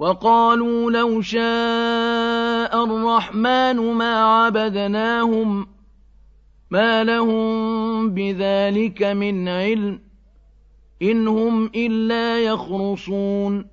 وَقَالُوا لَوْ شَاءَ الرَّحْمَٰنُ مَا عَبَدْنَاهُم ۗ مَّا لَهُم بِذَٰلِكَ مِنْ عِلْمٍ ۖ إِنْ هُمْ إِلَّا يَخْرُصُونَ